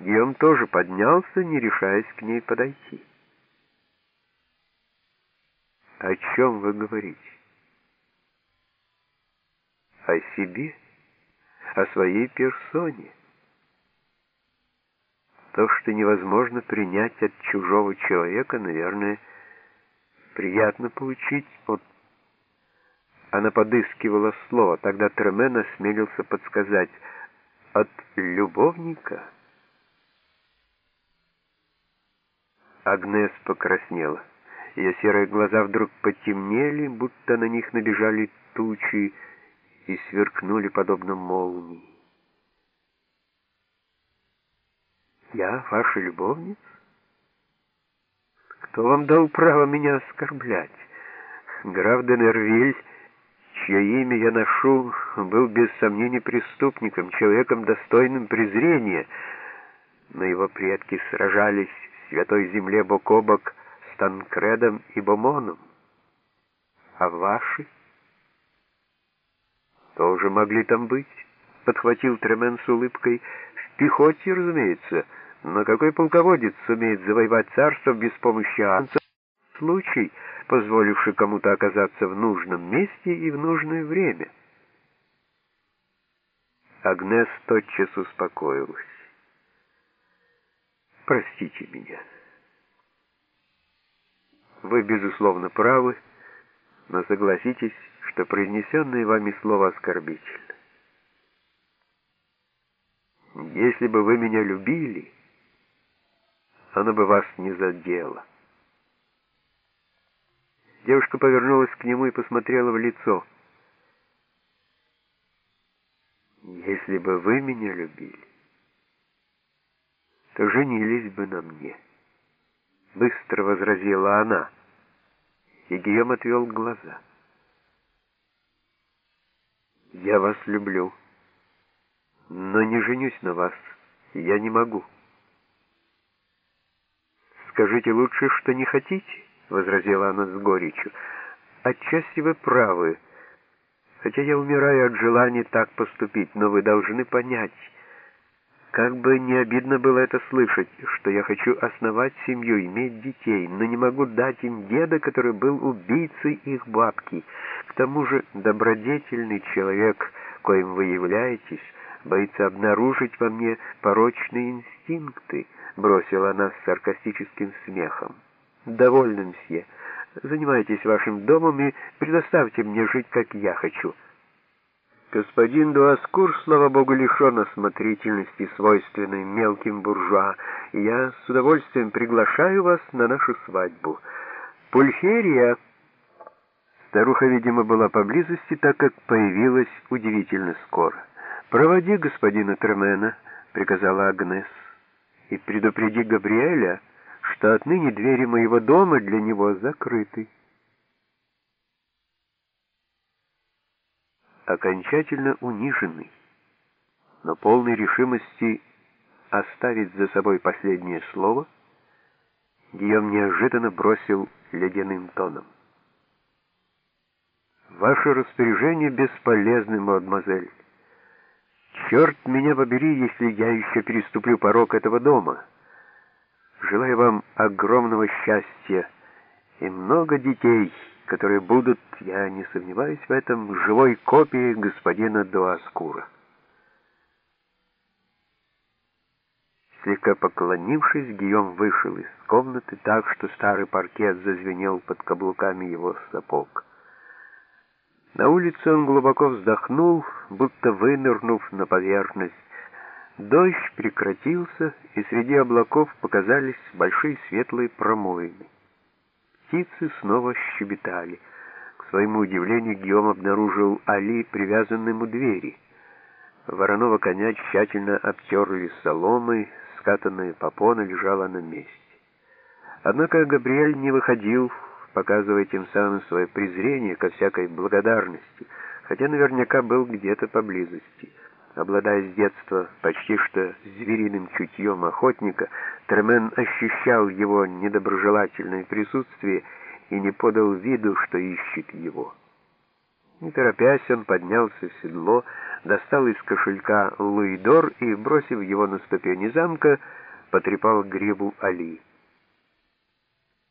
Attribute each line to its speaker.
Speaker 1: Гийом тоже поднялся, не решаясь к ней подойти. «О чем вы говорите?» «О себе, о своей персоне. То, что невозможно принять от чужого человека, наверное, приятно получить от она подыскивала слово. Тогда Тремен осмелился подсказать «от любовника». Агнес покраснела. Ее серые глаза вдруг потемнели, будто на них набежали тучи и сверкнули подобно молнии. «Я ваша любовница? Кто вам дал право меня оскорблять? Граф де Нервиль чье имя я ношу, был без сомнения преступником, человеком достойным презрения, но его предки сражались святой земле бок о бок с Танкредом и Бомоном. А ваши? Тоже могли там быть, подхватил Тремен с улыбкой. В пехоте, разумеется, но какой полководец сумеет завоевать царство без помощи анцев? Случай — позволивший кому-то оказаться в нужном месте и в нужное время. Агнес тотчас успокоилась. «Простите меня. Вы, безусловно, правы, но согласитесь, что произнесенное вами слово оскорбительно. Если бы вы меня любили, оно бы вас не задело. Девушка повернулась к нему и посмотрела в лицо. «Если бы вы меня любили, то женились бы на мне», — быстро возразила она, и Гийом отвел глаза. «Я вас люблю, но не женюсь на вас, я не могу». «Скажите лучше, что не хотите». — возразила она с горечью. «Отчасти вы правы, хотя я умираю от желания так поступить, но вы должны понять, как бы не обидно было это слышать, что я хочу основать семью, иметь детей, но не могу дать им деда, который был убийцей их бабки. К тому же добродетельный человек, коим вы являетесь, боится обнаружить во мне порочные инстинкты», — бросила она с саркастическим смехом. «Довольно, мсье. Занимайтесь вашим домом и предоставьте мне жить, как я хочу». Господин Дуаскур, слава богу, лишен осмотрительности, свойственной мелким буржуа, и я с удовольствием приглашаю вас на нашу свадьбу. Пульхерия... Старуха, видимо, была поблизости, так как появилась удивительно скоро. «Проводи господина Тремена», — приказала Агнес, — «и предупреди Габриэля, что отныне двери моего дома для него закрыты. Окончательно униженный, но полной решимости оставить за собой последнее слово, Гийом неожиданно бросил ледяным тоном. «Ваше распоряжение бесполезны, мадемуазель. Черт меня побери, если я еще переступлю порог этого дома». Желаю вам огромного счастья и много детей, которые будут, я не сомневаюсь в этом, живой копией господина Дуаскура. Слегка поклонившись, Гийом вышел из комнаты так, что старый паркет зазвенел под каблуками его сапог. На улице он глубоко вздохнул, будто вынырнув на поверхность, Дождь прекратился, и среди облаков показались большие светлые промоины. Птицы снова щебетали. К своему удивлению Гиом обнаружил Али привязанным у двери. Вороного коня тщательно обтерли соломой, скатанная попона лежала на месте. Однако Габриэль не выходил, показывая тем самым свое презрение ко всякой благодарности, хотя наверняка был где-то поблизости. Обладая с детства почти что звериным чутьем охотника, Тремен ощущал его недоброжелательное присутствие и не подал виду, что ищет его. Не торопясь, он поднялся в седло, достал из кошелька луидор и, бросив его на ступени замка, потрепал гребу Али.